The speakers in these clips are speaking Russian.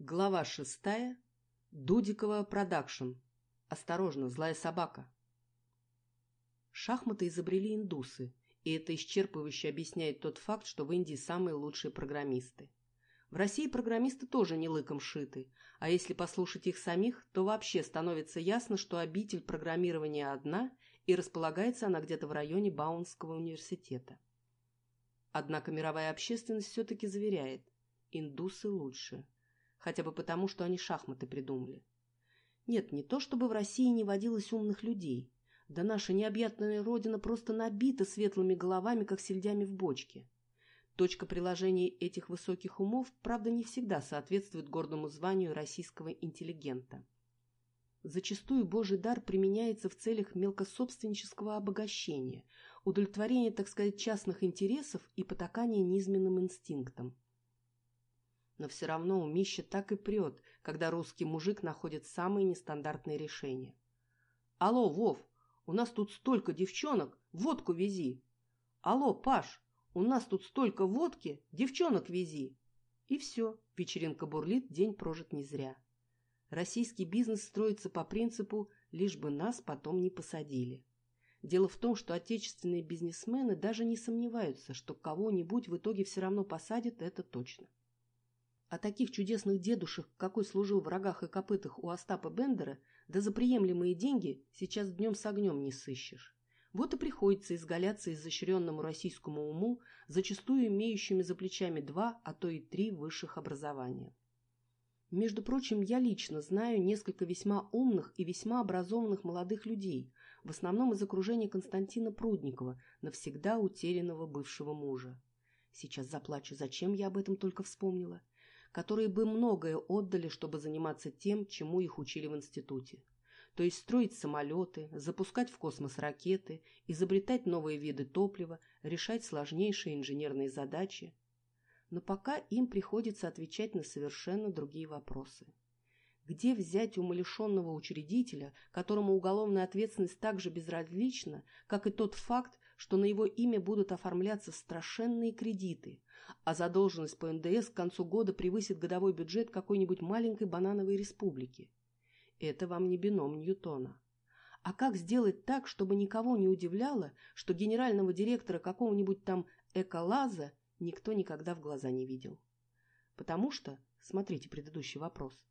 Глава шестая. Дудикова продакшн. Осторожно, злая собака. Шахматы изобрели индусы, и это исчерпывающе объясняет тот факт, что в Индии самые лучшие программисты. В России программисты тоже не лыком шиты, а если послушать их самих, то вообще становится ясно, что обитель программирования одна, и располагается она где-то в районе Баунского университета. Однако мировая общественность все-таки заверяет – индусы лучше. Хотя бы потому, что они шахматы придумали. Нет, не то чтобы в России не водилось умных людей. Да наша необъятная родина просто набита светлыми головами, как сельдями в бочке. Точка приложения этих высоких умов, правда, не всегда соответствует гордому званию российского интеллигента. Зачастую Божий дар применяется в целях мелкособственнического обогащения, удовлетворения, так сказать, частных интересов и потакания низменным инстинктам. Но все равно умище так и прет, когда русский мужик находит самые нестандартные решения. «Алло, Вов, у нас тут столько девчонок, водку вези!» «Алло, Паш, у нас тут столько водки, девчонок вези!» И все, вечеринка бурлит, день прожит не зря. Российский бизнес строится по принципу «лишь бы нас потом не посадили». Дело в том, что отечественные бизнесмены даже не сомневаются, что кого-нибудь в итоге все равно посадят, это точно. А таких чудесных дедушек, какой служил в рогах и копытах у Остапа Бендера, да за приемлемые деньги сейчас днем с огнем не сыщешь. Вот и приходится изгаляться изощренному российскому уму, зачастую имеющими за плечами два, а то и три высших образования. Между прочим, я лично знаю несколько весьма умных и весьма образованных молодых людей, в основном из окружения Константина Прудникова, навсегда утерянного бывшего мужа. Сейчас заплачу, зачем я об этом только вспомнила. Которые бы многое отдали, чтобы заниматься тем, чему их учили в институте. То есть строить самолеты, запускать в космос ракеты, изобретать новые виды топлива, решать сложнейшие инженерные задачи, но пока им приходится отвечать на совершенно другие вопросы. Где взять умалишенного учредителя, которому уголовная ответственность так же безразлична, как и тот факт, что на его имя будут оформляться страшенные кредиты, а задолженность по НДС к концу года превысит годовой бюджет какой-нибудь маленькой банановой республики? Это вам не бином Ньютона. А как сделать так, чтобы никого не удивляло, что генерального директора какого-нибудь там Эколаза никто никогда в глаза не видел. Потому что, смотрите предыдущий вопрос,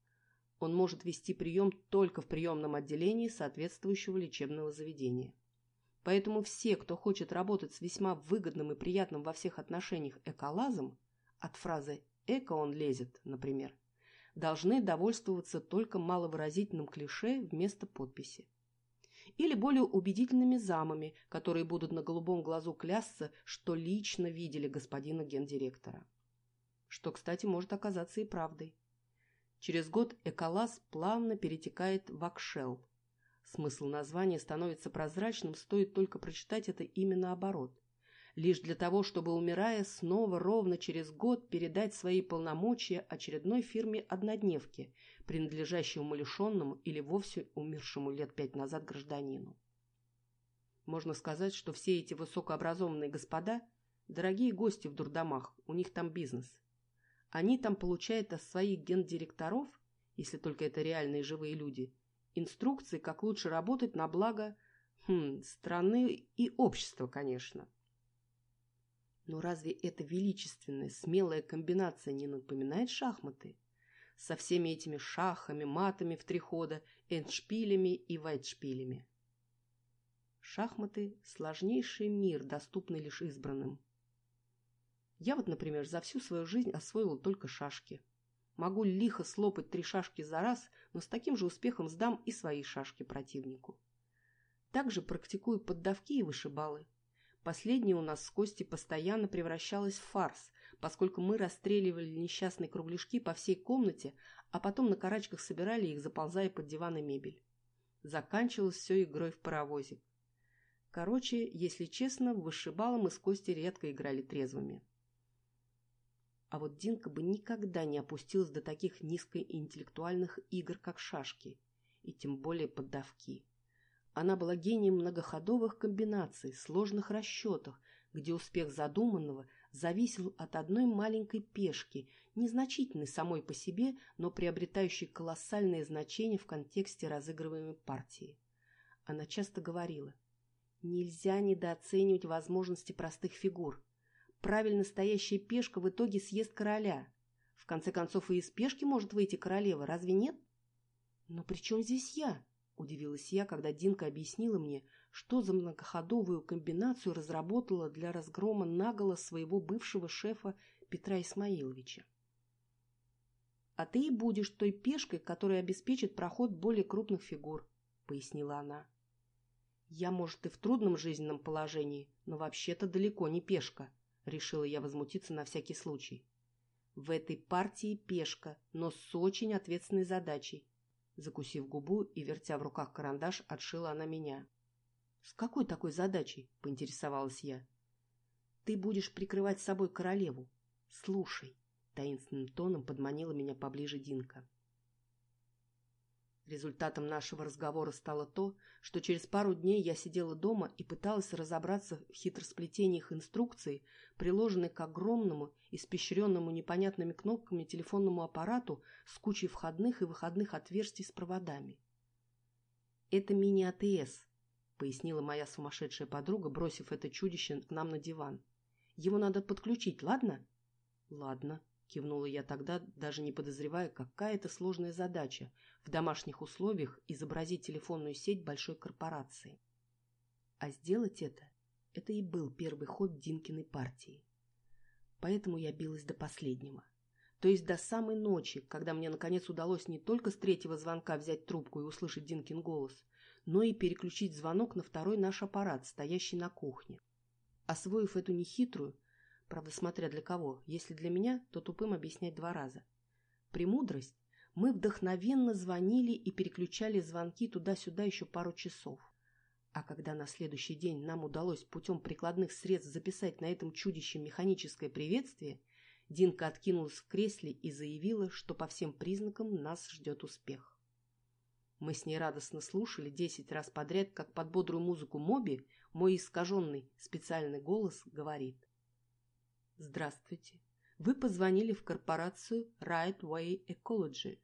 он может вести прием только в приемном отделении соответствующего лечебного заведения. Поэтому все, кто хочет работать с весьма выгодным и приятным во всех отношениях эколазом, от фразы «эко он лезет», например, должны довольствоваться только маловыразительным клише вместо подписи или более убедительными замами, которые будут на голубом глазу клясться, что лично видели господина гендиректора. Что, кстати, может оказаться и правдой. Через год Эколаз плавно перетекает в Акшел. Смысл названия становится прозрачным, стоит только прочитать это имя наоборот лишь для того, чтобы, умирая, снова ровно через год передать свои полномочия очередной фирме-однодневки, принадлежащей умалишенному или вовсе умершему лет пять назад гражданину. Можно сказать, что все эти высокообразованные господа – дорогие гости в дурдомах, у них там бизнес. Они там получают от своих гендиректоров, если только это реальные живые люди, инструкции, как лучше работать на благо хм, страны и общества, конечно. Но разве эта величественная, смелая комбинация не напоминает шахматы? Со всеми этими шахами, матами в три хода, эндшпилями и вайтшпилями. Шахматы – сложнейший мир, доступный лишь избранным. Я вот, например, за всю свою жизнь освоил только шашки. Могу лихо слопать три шашки за раз, но с таким же успехом сдам и свои шашки противнику. Также практикую поддавки и вышибалы. Последнее у нас с Костей постоянно превращалось в фарс, поскольку мы расстреливали несчастные кругляшки по всей комнате, а потом на карачках собирали их, заползая под диван и мебель. Заканчивалось все игрой в паровозик. Короче, если честно, в вышибало мы с Костей редко играли трезвыми. А вот Динка бы никогда не опустилась до таких низкоинтеллектуальных игр, как шашки, и тем более поддавки. Она была гением многоходовых комбинаций, сложных расчетов, где успех задуманного зависел от одной маленькой пешки, незначительной самой по себе, но приобретающей колоссальное значение в контексте разыгрываемой партии. Она часто говорила, нельзя недооценивать возможности простых фигур. Правильно стоящая пешка в итоге съест короля. В конце концов, и из пешки может выйти королева, разве нет? Но при чем здесь я? Удивилась я, когда Динка объяснила мне, что за многоходовую комбинацию разработала для разгрома наголо своего бывшего шефа Петра Исмаиловича. «А ты и будешь той пешкой, которая обеспечит проход более крупных фигур», — пояснила она. «Я, может, и в трудном жизненном положении, но вообще-то далеко не пешка», — решила я возмутиться на всякий случай. «В этой партии пешка, но с очень ответственной задачей. Закусив губу и вертя в руках карандаш, отшила она меня. «С какой такой задачей?» – поинтересовалась я. «Ты будешь прикрывать собой королеву. Слушай», – таинственным тоном подманила меня поближе Динка. Результатом нашего разговора стало то, что через пару дней я сидела дома и пыталась разобраться в хитросплетениях инструкции, приложенной к огромному, испещренному непонятными кнопками телефонному аппарату с кучей входных и выходных отверстий с проводами. «Это мини-АТС», — пояснила моя сумасшедшая подруга, бросив это чудище нам на диван. «Его надо подключить, ладно?» «Ладно», Кивнула я тогда, даже не подозревая, какая это сложная задача в домашних условиях изобразить телефонную сеть большой корпорации. А сделать это, это и был первый ход Динкиной партии. Поэтому я билась до последнего. То есть до самой ночи, когда мне наконец удалось не только с третьего звонка взять трубку и услышать Динкин голос, но и переключить звонок на второй наш аппарат, стоящий на кухне. Освоив эту нехитрую, Правда, смотря для кого. Если для меня, то тупым объяснять два раза. Премудрость. Мы вдохновенно звонили и переключали звонки туда-сюда еще пару часов. А когда на следующий день нам удалось путем прикладных средств записать на этом чудище механическое приветствие, Динка откинулась в кресле и заявила, что по всем признакам нас ждет успех. Мы с ней радостно слушали десять раз подряд, как под бодрую музыку Моби мой искаженный специальный голос говорит. Здравствуйте. Вы позвонили в корпорацию Right Way Ecology.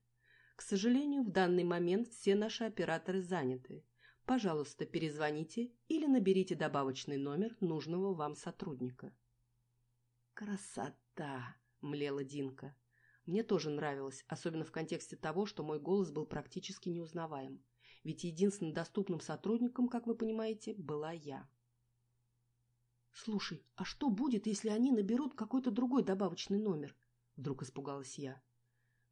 К сожалению, в данный момент все наши операторы заняты. Пожалуйста, перезвоните или наберите добавочный номер нужного вам сотрудника. Красота, млела Динка. Мне тоже нравилось, особенно в контексте того, что мой голос был практически неузнаваем. Ведь единственным доступным сотрудником, как вы понимаете, была я. «Слушай, а что будет, если они наберут какой-то другой добавочный номер?» Вдруг испугалась я.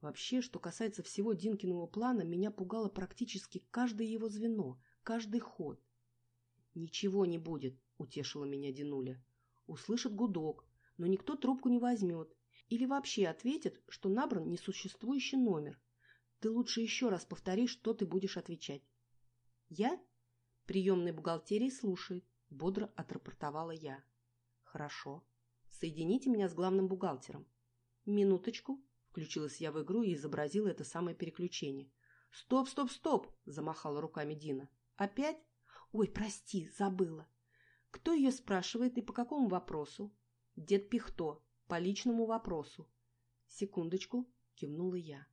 Вообще, что касается всего Динкиного плана, меня пугало практически каждое его звено, каждый ход. «Ничего не будет», — утешила меня Динуля. «Услышат гудок, но никто трубку не возьмет. Или вообще ответит, что набран несуществующий номер. Ты лучше еще раз повтори, что ты будешь отвечать». «Я?» Приемной бухгалтерии слушает. — бодро отрапортовала я. «Хорошо. Соедините меня с главным бухгалтером». «Минуточку», — включилась я в игру и изобразила это самое переключение. «Стоп, стоп, стоп!» — замахала руками Дина. «Опять? Ой, прости, забыла. Кто ее спрашивает и по какому вопросу?» «Дед Пихто, по личному вопросу». «Секундочку», — кивнула я.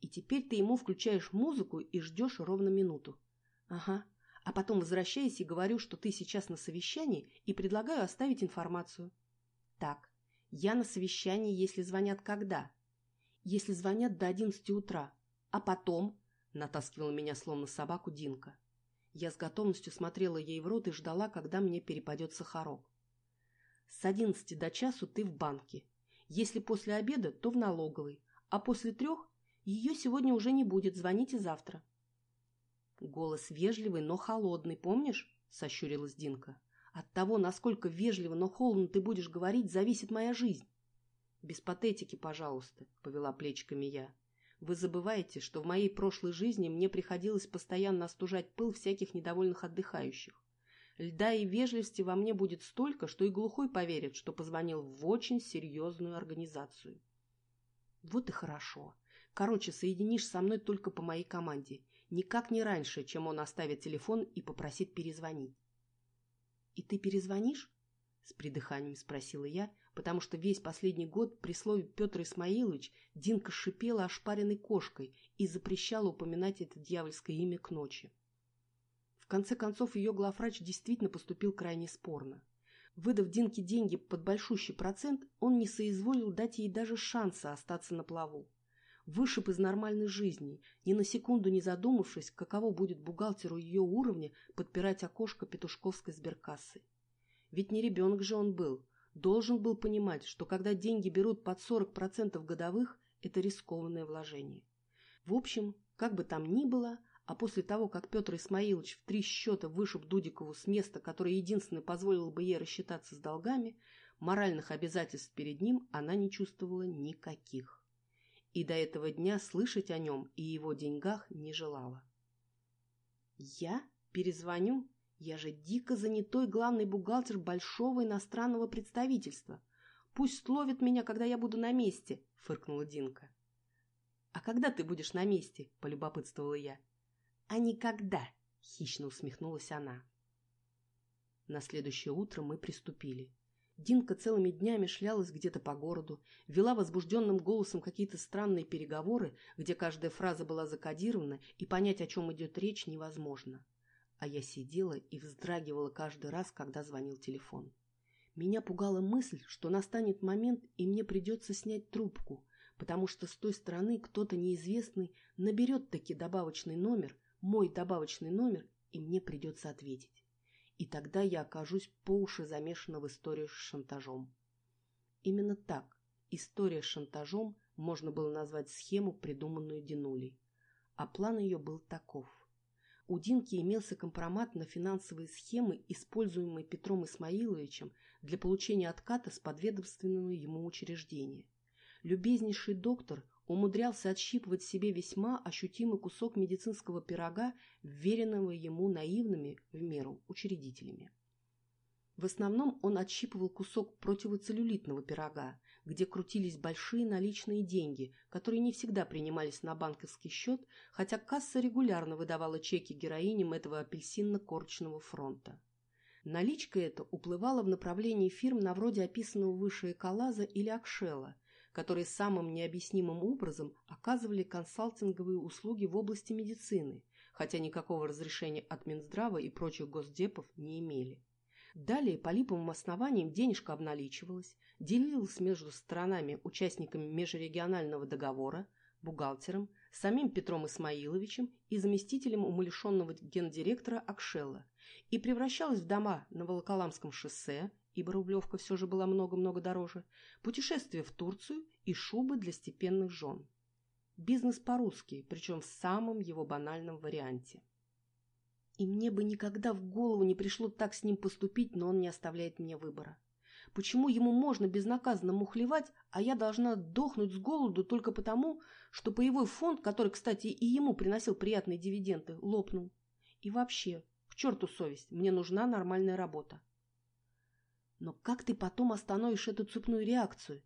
«И теперь ты ему включаешь музыку и ждешь ровно минуту». «Ага, а потом возвращаюсь и говорю, что ты сейчас на совещании и предлагаю оставить информацию. Так, я на совещании, если звонят когда? Если звонят до одиннадцати утра. А потом? Натаскивала меня словно собаку Динка. Я с готовностью смотрела ей в рот и ждала, когда мне перепадет сахарок. С одиннадцати до часу ты в банке. Если после обеда, то в налоговой. А после трех ее сегодня уже не будет, звоните завтра. Голос вежливый, но холодный, помнишь? Сощурилась Динка. От того, насколько вежливо, но холодно ты будешь говорить, зависит моя жизнь. Без патетики, пожалуйста, повела плечиками я. Вы забываете, что в моей прошлой жизни мне приходилось постоянно остужать пыл всяких недовольных отдыхающих. Льда и вежливости во мне будет столько, что и глухой поверит, что позвонил в очень серьезную организацию. Вот и хорошо. Короче, соединишь со мной только по моей команде никак не раньше, чем он оставит телефон и попросит перезвонить. «И ты перезвонишь?» — с придыханием спросила я, потому что весь последний год при слове Петр Исмаилович Динка шипела ошпаренной кошкой и запрещала упоминать это дьявольское имя к ночи. В конце концов, ее главврач действительно поступил крайне спорно. Выдав Динке деньги под большущий процент, он не соизволил дать ей даже шанса остаться на плаву. Вышиб из нормальной жизни, ни на секунду не задумавшись, каково будет бухгалтеру ее уровня подпирать окошко петушковской сберкассы. Ведь не ребенок же он был, должен был понимать, что когда деньги берут под 40% годовых, это рискованное вложение. В общем, как бы там ни было, а после того, как Петр Исмаилович в три счета вышиб Дудикову с места, которое единственное позволило бы ей рассчитаться с долгами, моральных обязательств перед ним она не чувствовала никаких. И до этого дня слышать о нем и его деньгах не желала. «Я? Перезвоню? Я же дико занятой главный бухгалтер большого иностранного представительства. Пусть ловит меня, когда я буду на месте», — фыркнула Динка. «А когда ты будешь на месте?» — полюбопытствовала я а никогда!» — хищно усмехнулась она. На следующее утро мы приступили. Динка целыми днями шлялась где-то по городу, вела возбужденным голосом какие-то странные переговоры, где каждая фраза была закодирована, и понять, о чем идет речь, невозможно. А я сидела и вздрагивала каждый раз, когда звонил телефон. Меня пугала мысль, что настанет момент, и мне придется снять трубку, потому что с той стороны кто-то неизвестный наберет таки добавочный номер, мой добавочный номер, и мне придется ответить. И тогда я окажусь по уши замешана в историю с шантажом. Именно так, история с шантажом можно было назвать схему, придуманную Динулей. А план ее был таков. У Динки имелся компромат на финансовые схемы, используемые Петром Исмаиловичем для получения отката с подведомственного ему учреждения. Любезнейший доктор умудрялся отщипывать себе весьма ощутимый кусок медицинского пирога, вверенного ему наивными в меру учредителями. В основном он отщипывал кусок противоцеллюлитного пирога, где крутились большие наличные деньги, которые не всегда принимались на банковский счет, хотя касса регулярно выдавала чеки героиням этого апельсинно-корочного фронта. Наличка эта уплывала в направлении фирм на вроде описанного выше Эколаза или Акшела – которые самым необъяснимым образом оказывали консалтинговые услуги в области медицины, хотя никакого разрешения от Минздрава и прочих госдепов не имели. Далее по липовым основаниям денежка обналичивалась, делилась между сторонами участниками межрегионального договора, бухгалтером, самим Петром Исмаиловичем и заместителем умалишенного гендиректора Акшелла и превращалась в дома на Волоколамском шоссе ибо Рублевка все же была много-много дороже, путешествие в Турцию и шубы для степенных жен. Бизнес по-русски, причем в самом его банальном варианте. И мне бы никогда в голову не пришло так с ним поступить, но он не оставляет мне выбора. Почему ему можно безнаказанно мухлевать, а я должна дохнуть с голоду только потому, что боевой фонд, который, кстати, и ему приносил приятные дивиденды, лопнул? И вообще, к черту совесть, мне нужна нормальная работа. Но как ты потом остановишь эту цепную реакцию?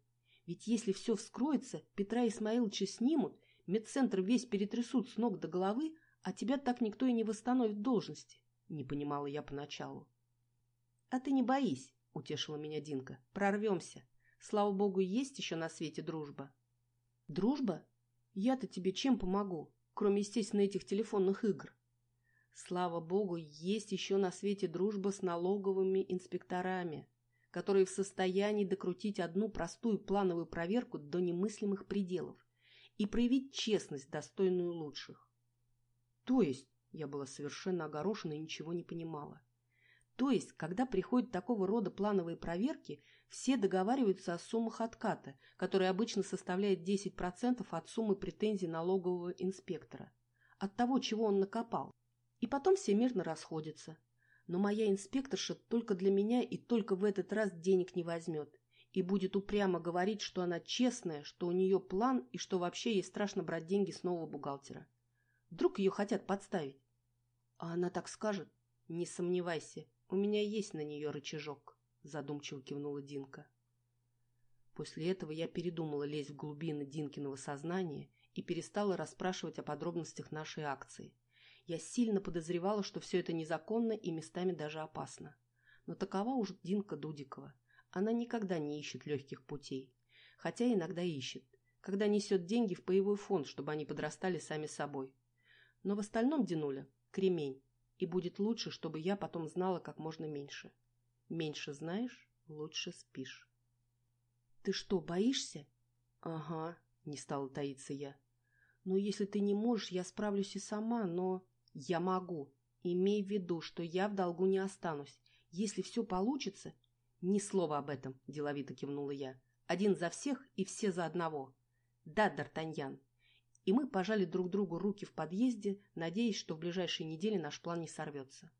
Ведь если все вскроется, Петра Исмаиловича снимут, медцентр весь перетрясут с ног до головы, а тебя так никто и не восстановит в должности. Не понимала я поначалу. — А ты не боись, — утешила меня Динка. — Прорвемся. Слава богу, есть еще на свете дружба. — Дружба? Я-то тебе чем помогу, кроме, естественно, этих телефонных игр? Слава богу, есть еще на свете дружба с налоговыми инспекторами, которые в состоянии докрутить одну простую плановую проверку до немыслимых пределов и проявить честность, достойную лучших. То есть, я была совершенно огорошена и ничего не понимала. То есть, когда приходят такого рода плановые проверки, все договариваются о суммах отката, которые обычно составляют 10% от суммы претензий налогового инспектора, от того, чего он накопал. И потом все мирно расходятся, но моя инспекторша только для меня и только в этот раз денег не возьмет и будет упрямо говорить, что она честная, что у нее план и что вообще ей страшно брать деньги с нового бухгалтера. Вдруг ее хотят подставить. А она так скажет? Не сомневайся, у меня есть на нее рычажок, задумчиво кивнула Динка. После этого я передумала лезть в глубины Динкиного сознания и перестала расспрашивать о подробностях нашей акции. Я сильно подозревала, что все это незаконно и местами даже опасно. Но такова уж Динка Дудикова. Она никогда не ищет легких путей. Хотя иногда ищет, когда несет деньги в боевой фонд, чтобы они подрастали сами собой. Но в остальном Динуля – кремень. И будет лучше, чтобы я потом знала как можно меньше. Меньше знаешь, лучше спишь. Ты что, боишься? Ага, не стала таиться я. Ну, если ты не можешь, я справлюсь и сама, но... Я могу. Имей в виду, что я в долгу не останусь. Если все получится... Ни слова об этом, деловито кивнула я. Один за всех и все за одного. Да, Д'Артаньян. И мы пожали друг другу руки в подъезде, надеясь, что в ближайшие недели наш план не сорвется.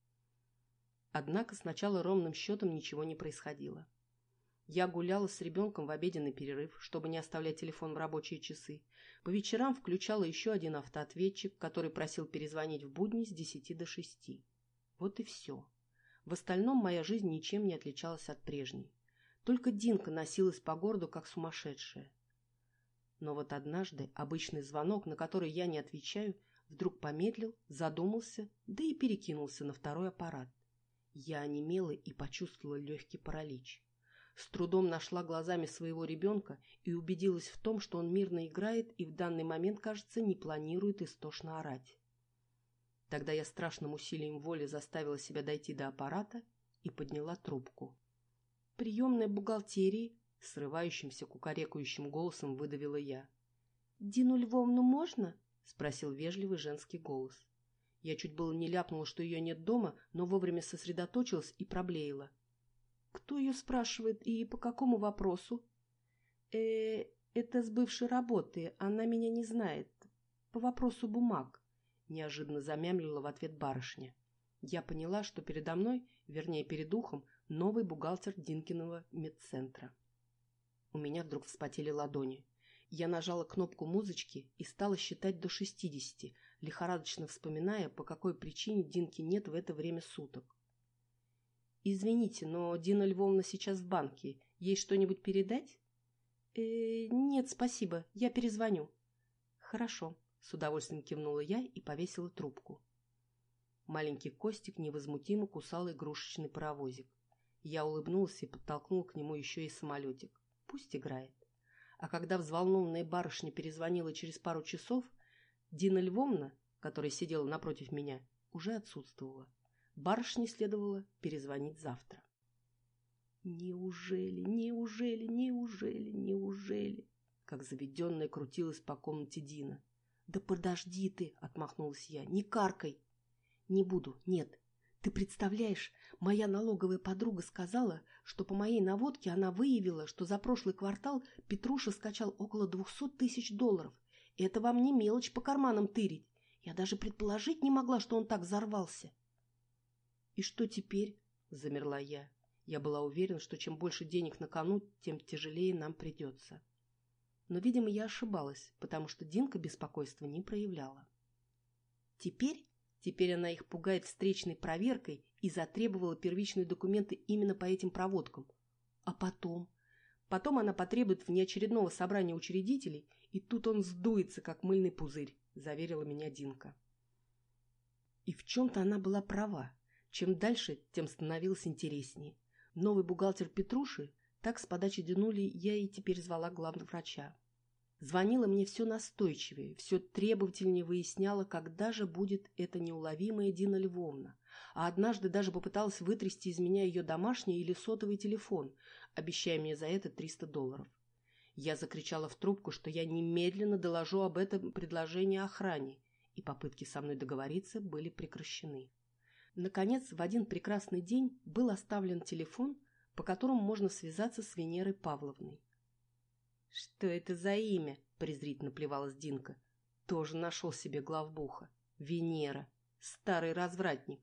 Однако сначала ровным счетом ничего не происходило. Я гуляла с ребенком в обеденный перерыв, чтобы не оставлять телефон в рабочие часы. По вечерам включала еще один автоответчик, который просил перезвонить в будни с десяти до шести. Вот и все. В остальном моя жизнь ничем не отличалась от прежней. Только Динка носилась по городу, как сумасшедшая. Но вот однажды обычный звонок, на который я не отвечаю, вдруг помедлил, задумался, да и перекинулся на второй аппарат. Я онемела и почувствовала легкий паралич. С трудом нашла глазами своего ребенка и убедилась в том, что он мирно играет и в данный момент, кажется, не планирует истошно орать. Тогда я страшным усилием воли заставила себя дойти до аппарата и подняла трубку. «Приемная бухгалтерии», — срывающимся кукарекающим голосом выдавила я. «Дину Львовну можно?» — спросил вежливый женский голос. Я чуть было не ляпнула, что ее нет дома, но вовремя сосредоточилась и проблеяла. «Кто ее спрашивает и по какому вопросу?» э это с бывшей работы, она меня не знает. По вопросу бумаг», — неожиданно замямлила в ответ барышня. Я поняла, что передо мной, вернее, перед ухом, новый бухгалтер Динкиного медцентра. У меня вдруг вспотели ладони. Я нажала кнопку музычки и стала считать до шестидесяти, лихорадочно вспоминая, по какой причине Динки нет в это время суток. «Извините, но Дина Львовна сейчас в банке. Ей что-нибудь передать?» э, «Нет, спасибо. Я перезвоню». «Хорошо», — с удовольствием кивнула я и повесила трубку. Маленький Костик невозмутимо кусал игрушечный паровозик. Я улыбнулась и подтолкнула к нему еще и самолетик. Пусть играет. А когда взволнованная барышня перезвонила через пару часов, Дина Львовна, которая сидела напротив меня, уже отсутствовала. Барышне следовало перезвонить завтра. «Неужели, неужели, неужели, неужели?» Как заведенная крутилась по комнате Дина. «Да подожди ты!» — отмахнулась я. «Не каркай!» «Не буду, нет. Ты представляешь, моя налоговая подруга сказала, что по моей наводке она выявила, что за прошлый квартал Петруша скачал около двухсот тысяч долларов. Это вам не мелочь по карманам тырить. Я даже предположить не могла, что он так взорвался. «И что теперь?» – замерла я. Я была уверена, что чем больше денег на кону, тем тяжелее нам придется. Но, видимо, я ошибалась, потому что Динка беспокойства не проявляла. Теперь Теперь она их пугает встречной проверкой и затребовала первичные документы именно по этим проводкам. А потом? Потом она потребует внеочередного собрания учредителей, и тут он сдуется, как мыльный пузырь, заверила меня Динка. И в чем-то она была права. Чем дальше, тем становилось интереснее. Новый бухгалтер Петруши, так с подачи Динули я и теперь звала главного врача. Звонила мне все настойчивее, все требовательнее выясняла, когда же будет эта неуловимая Дина Львовна. А однажды даже попыталась вытрясти из меня ее домашний или сотовый телефон, обещая мне за это 300 долларов. Я закричала в трубку, что я немедленно доложу об этом предложении охране, и попытки со мной договориться были прекращены. Наконец, в один прекрасный день был оставлен телефон, по которому можно связаться с Венерой Павловной. «Что это за имя?» – презрительно плевалась Динка. «Тоже нашел себе главбуха. Венера. Старый развратник».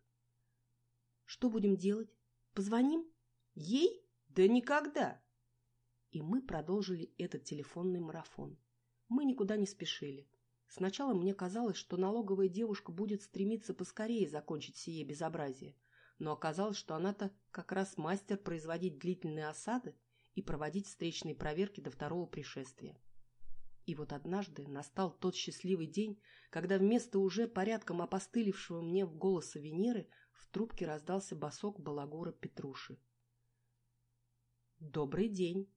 «Что будем делать? Позвоним? Ей? Да никогда!» И мы продолжили этот телефонный марафон. Мы никуда не спешили. Сначала мне казалось, что налоговая девушка будет стремиться поскорее закончить сие безобразие, но оказалось, что она-то как раз мастер производить длительные осады и проводить встречные проверки до второго пришествия. И вот однажды настал тот счастливый день, когда вместо уже порядком опостылевшего мне в голоса Венеры в трубке раздался босок балагура Петруши. Добрый день.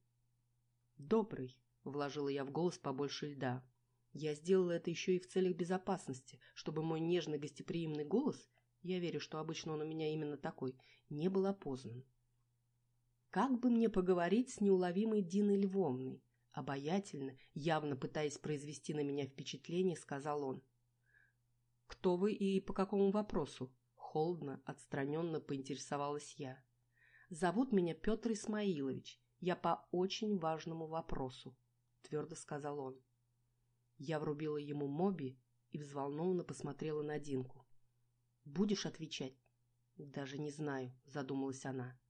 Добрый, вложила я в голос побольше льда. Я сделала это еще и в целях безопасности, чтобы мой нежный гостеприимный голос, я верю, что обычно он у меня именно такой, не был опознан. Как бы мне поговорить с неуловимой Диной Львовной? Обаятельно, явно пытаясь произвести на меня впечатление, сказал он. «Кто вы и по какому вопросу?» Холодно, отстраненно поинтересовалась я. «Зовут меня Петр Исмаилович. Я по очень важному вопросу», — твердо сказал он. Я врубила ему моби и взволнованно посмотрела на Динку. «Будешь отвечать?» «Даже не знаю», — задумалась она.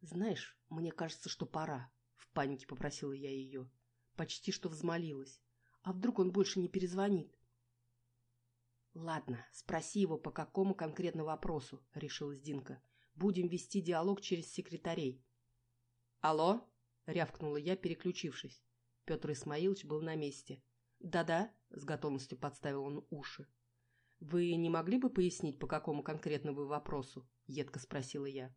«Знаешь, мне кажется, что пора», — в панике попросила я ее. Почти что взмолилась. «А вдруг он больше не перезвонит?» «Ладно, спроси его, по какому конкретно вопросу», — решилась Динка. «Будем вести диалог через секретарей». «Алло?» — рявкнула я, переключившись. Петр Исмаилович был на месте. «Да-да», — с готовностью подставил он уши. «Вы не могли бы пояснить, по какому конкретному вопросу?» — едко спросила я.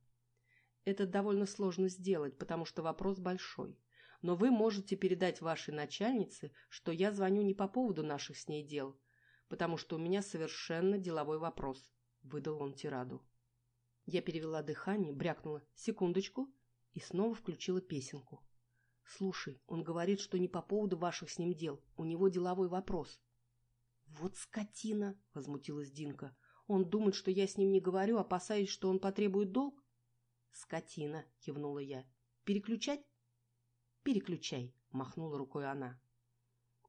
«Это довольно сложно сделать, потому что вопрос большой. Но вы можете передать вашей начальнице, что я звоню не по поводу наших с ней дел, потому что у меня совершенно деловой вопрос», — выдал он тираду. Я перевела дыхание, брякнула «секундочку» и снова включила песенку. «Слушай, он говорит, что не по поводу ваших с ним дел. У него деловой вопрос». «Вот скотина!» — возмутилась Динка. «Он думает, что я с ним не говорю, опасаясь, что он потребует долг?» «Скотина!» — кивнула я. «Переключать?» «Переключай!» — махнула рукой она.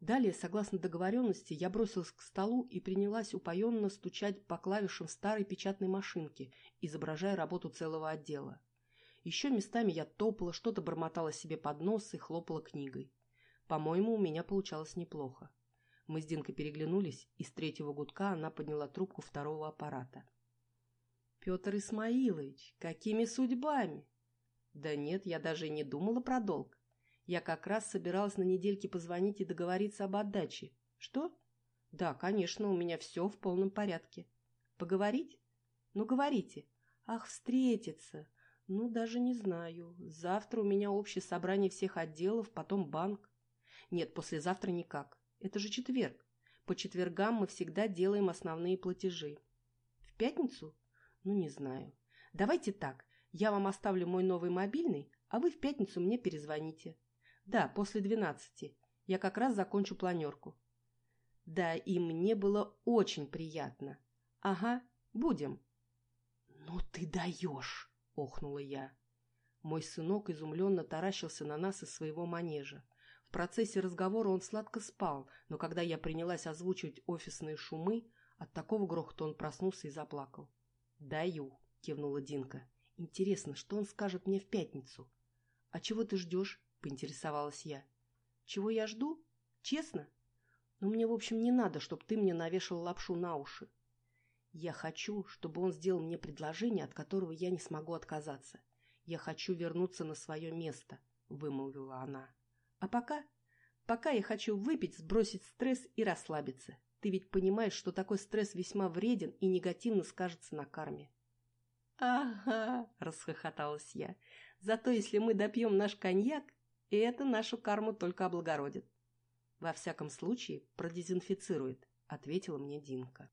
Далее, согласно договоренности, я бросилась к столу и принялась упоенно стучать по клавишам старой печатной машинки, изображая работу целого отдела. Еще местами я топала, что-то бормотала себе под нос и хлопала книгой. По-моему, у меня получалось неплохо. Мы с Динкой переглянулись, и с третьего гудка она подняла трубку второго аппарата. «Петр Исмаилович, какими судьбами?» «Да нет, я даже и не думала про долг. Я как раз собиралась на недельке позвонить и договориться об отдаче. Что?» «Да, конечно, у меня все в полном порядке. Поговорить?» «Ну, говорите». «Ах, встретиться! Ну, даже не знаю. Завтра у меня общее собрание всех отделов, потом банк. Нет, послезавтра никак. Это же четверг. По четвергам мы всегда делаем основные платежи. В пятницу? Ну, не знаю. Давайте так. Я вам оставлю мой новый мобильный, а вы в пятницу мне перезвоните. Да, после двенадцати. Я как раз закончу планерку. Да, и мне было очень приятно. Ага, будем. Ну ты даешь! Охнула я. Мой сынок изумленно таращился на нас из своего манежа. В процессе разговора он сладко спал, но когда я принялась озвучивать офисные шумы, от такого грохота он проснулся и заплакал. «Даю», — кивнула Динка. «Интересно, что он скажет мне в пятницу?» «А чего ты ждешь?» — поинтересовалась я. «Чего я жду? Честно? Ну, мне, в общем, не надо, чтобы ты мне навешал лапшу на уши. Я хочу, чтобы он сделал мне предложение, от которого я не смогу отказаться. Я хочу вернуться на свое место, — вымолвила она. А пока... Пока я хочу выпить, сбросить стресс и расслабиться. Ты ведь понимаешь, что такой стресс весьма вреден и негативно скажется на карме. «Ага», — расхохоталась я. «Зато если мы допьем наш коньяк, это нашу карму только облагородит». «Во всяком случае, продезинфицирует», — ответила мне Динка.